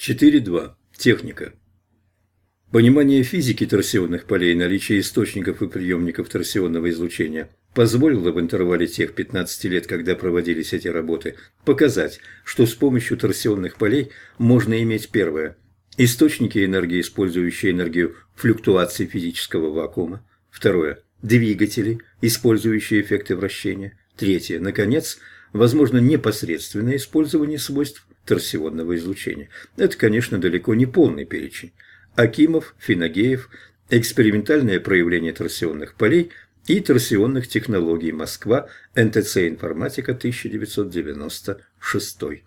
4.2. Техника. Понимание физики торсионных полей, наличие источников и приемников торсионного излучения позволило в интервале тех 15 лет, когда проводились эти работы, показать, что с помощью торсионных полей можно иметь первое – источники энергии, использующие энергию флюктуации физического вакуума, второе – двигатели, использующие эффекты вращения, третье – наконец, возможно непосредственное использование свойств торсионного излучения. Это, конечно, далеко не полный перечень. Акимов, Финогеев, экспериментальное проявление торсионных полей и торсионных технологий Москва, НТЦ «Информатика», 1996.